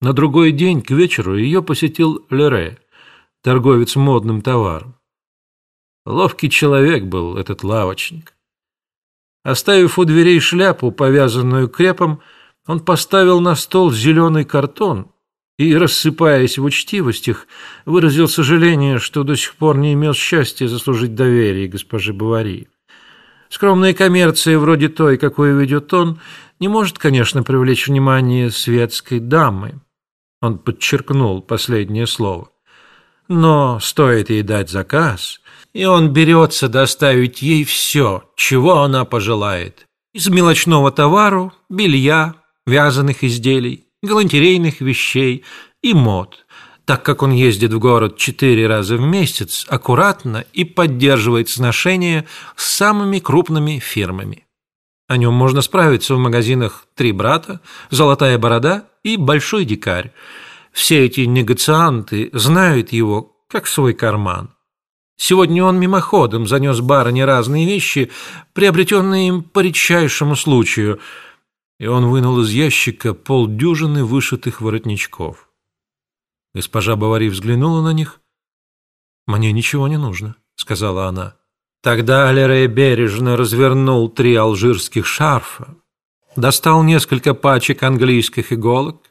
На другой день к вечеру ее посетил Лере, торговец модным товаром. Ловкий человек был этот лавочник. Оставив у дверей шляпу, повязанную крепом, он поставил на стол зеленый картон и, рассыпаясь в учтивостях, выразил сожаление, что до сих пор не имел счастья заслужить доверие госпожи Бавари. Скромная коммерция, вроде той, какую ведет он, не может, конечно, привлечь внимание светской дамы. Он подчеркнул последнее слово. Но стоит ей дать заказ, и он берется доставить ей все, чего она пожелает. Из мелочного товару, белья, вязаных изделий, галантерейных вещей и мод, так как он ездит в город четыре раза в месяц аккуратно и поддерживает сношения с самыми крупными фирмами. О нем можно справиться в магазинах «Три брата», «Золотая борода» и «Большой дикарь». Все эти негацианты знают его как свой карман. Сегодня он мимоходом занес барыне разные вещи, приобретенные им по редчайшему случаю, и он вынул из ящика полдюжины вышитых воротничков. Госпожа Бавари взглянула на них. «Мне ничего не нужно», — сказала она. Тогда Алерей бережно развернул три алжирских шарфа, достал несколько пачек английских иголок,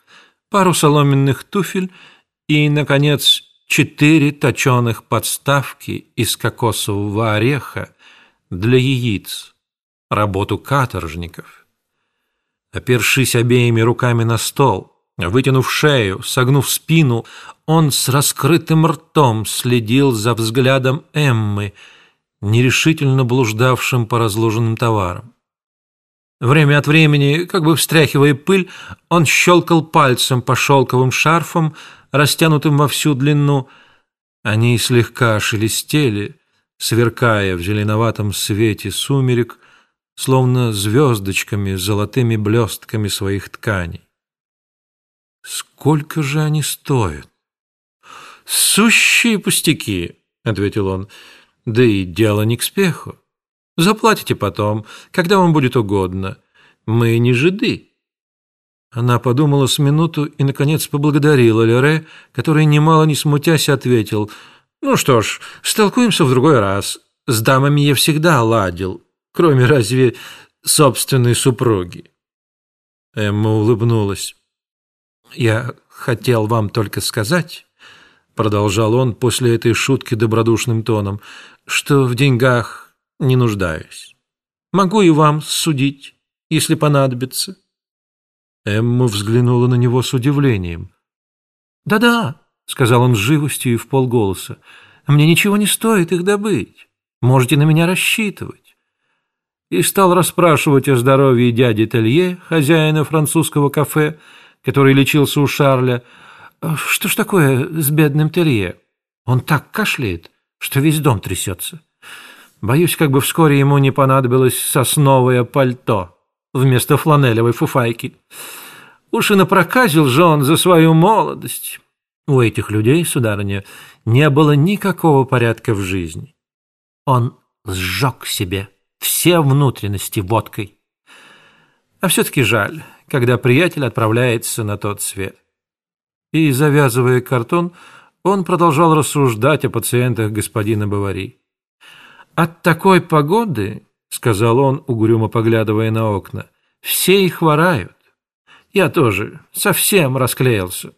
пару соломенных туфель и, наконец, четыре точеных подставки из кокосового ореха для яиц, работу каторжников. Опершись обеими руками на стол, вытянув шею, согнув спину, он с раскрытым ртом следил за взглядом Эммы — нерешительно блуждавшим по разложенным товарам. Время от времени, как бы встряхивая пыль, он щелкал пальцем по шелковым шарфам, растянутым во всю длину. Они слегка шелестели, сверкая в зеленоватом свете сумерек, словно звездочками, золотыми блестками своих тканей. «Сколько же они стоят?» «Сущие пустяки», — ответил он, — да и дело не к спеху. Заплатите потом, когда вам будет угодно. Мы не жиды. Она подумала с минуту и, наконец, поблагодарила Лере, который, немало не смутясь, ответил, «Ну что ж, столкуемся в другой раз. С дамами я всегда ладил, кроме разве собственной супруги». Эмма улыбнулась. «Я хотел вам только сказать...» продолжал он после этой шутки добродушным тоном, что в деньгах не нуждаюсь. Могу и вам судить, если понадобится. Эмма взглянула на него с удивлением. «Да-да», — сказал он с живостью и в полголоса, — «мне ничего не стоит их добыть. Можете на меня рассчитывать». И стал расспрашивать о здоровье дяди Телье, хозяина французского кафе, который лечился у Шарля. «Что ж такое с бедным Телье? Он так кашляет» что весь дом трясется. Боюсь, как бы вскоре ему не понадобилось сосновое пальто вместо фланелевой фуфайки. Уж и напроказил же он за свою молодость. У этих людей, сударыня, не было никакого порядка в жизни. Он сжег себе все внутренности водкой. А все-таки жаль, когда приятель отправляется на тот свет. И, завязывая картон, он продолжал рассуждать о пациентах господина Бавари. «От такой погоды, — сказал он, угрюмо поглядывая на окна, — все и хворают. Я тоже совсем расклеился.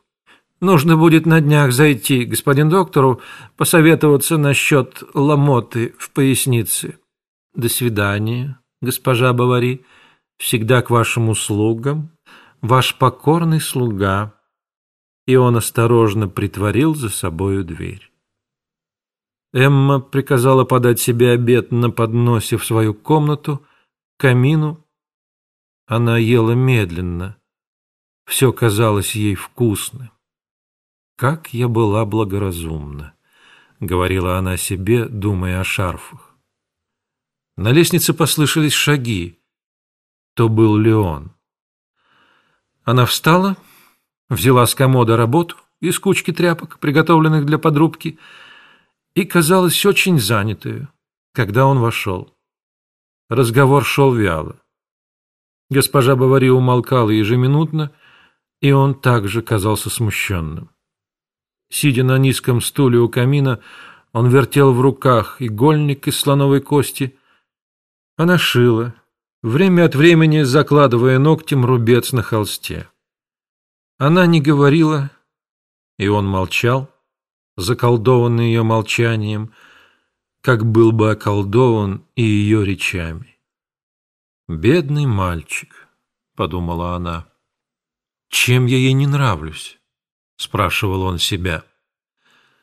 Нужно будет на днях зайти к господин доктору, посоветоваться насчет ломоты в пояснице. До свидания, госпожа Бавари. Всегда к вашим услугам. Ваш покорный слуга» и он осторожно притворил за собою дверь. Эмма приказала подать себе обед на подносе в свою комнату, к камину. Она ела медленно. Все казалось ей вкусным. «Как я была благоразумна», — говорила она себе, думая о шарфах. На лестнице послышались шаги. То был Леон. Она встала взяла с комода работу из кучки тряпок, приготовленных для подрубки, и казалась очень занятую, когда он вошел. Разговор шел вяло. Госпожа Бавари умолкала ежеминутно, и он также казался смущенным. Сидя на низком стуле у камина, он вертел в руках игольник из слоновой кости. Она шила, время от времени закладывая ногтем рубец на холсте. Она не говорила, и он молчал, заколдованный ее молчанием, как был бы околдован и ее речами. «Бедный мальчик», — подумала она, — «чем я ей не нравлюсь?» — спрашивал он себя.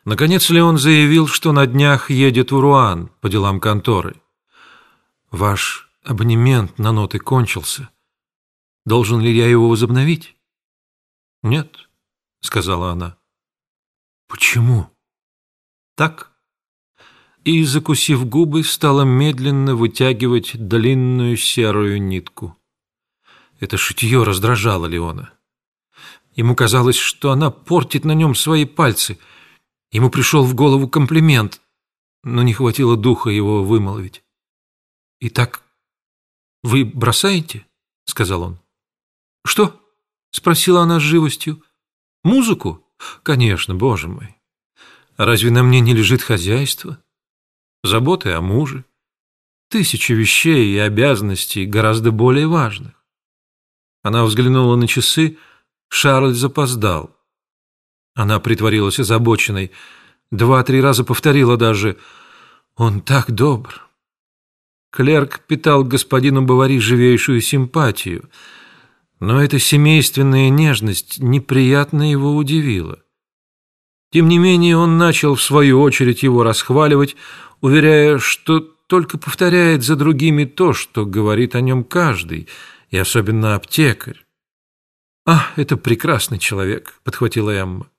Наконец Леон заявил, что на днях едет в Руан по делам конторы. «Ваш абонемент на ноты кончился. Должен ли я его возобновить?» «Нет», — сказала она. «Почему?» «Так». И, закусив губы, стала медленно вытягивать длинную серую нитку. Это шитье раздражало Леона. Ему казалось, что она портит на нем свои пальцы — Ему пришел в голову комплимент, но не хватило духа его вымолвить. «Итак, вы бросаете?» — сказал он. «Что?» — спросила она с живостью. «Музыку? Конечно, боже мой. разве на мне не лежит хозяйство? Заботы о муже? Тысячи вещей и обязанностей гораздо более важных». Она взглянула на часы, Шарль запоздал. Она притворилась озабоченной. Два-три раза повторила даже «Он так добр». Клерк питал господину Бавари живейшую симпатию, но эта семейственная нежность неприятно его удивила. Тем не менее он начал в свою очередь его расхваливать, уверяя, что только повторяет за другими то, что говорит о нем каждый, и особенно аптекарь. «А, это прекрасный человек», — подхватила Эмма.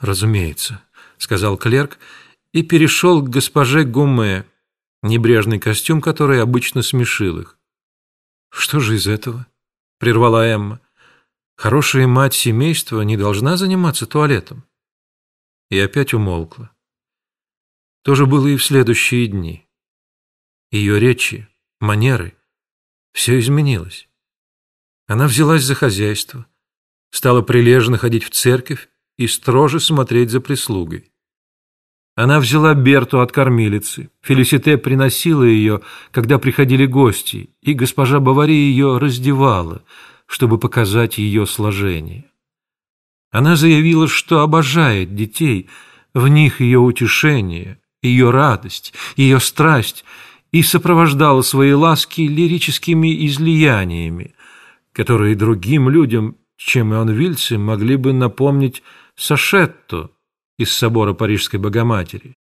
«Разумеется», — сказал клерк и перешел к госпоже Гуме, небрежный костюм, который обычно смешил их. «Что же из этого?» — прервала Эмма. «Хорошая мать семейства не должна заниматься туалетом». И опять умолкла. То же было и в следующие дни. Ее речи, манеры — все изменилось. Она взялась за хозяйство, стала прилежно ходить в церковь и строже смотреть за прислугой. Она взяла Берту от кормилицы. Фелисите приносила ее, когда приходили гости, и госпожа Бавари ее раздевала, чтобы показать ее сложение. Она заявила, что обожает детей, в них ее утешение, ее радость, ее страсть, и сопровождала свои ласки лирическими излияниями, которые другим людям, чем и он Вильце, могли бы напомнить Сашетто из собора Парижской Богоматери.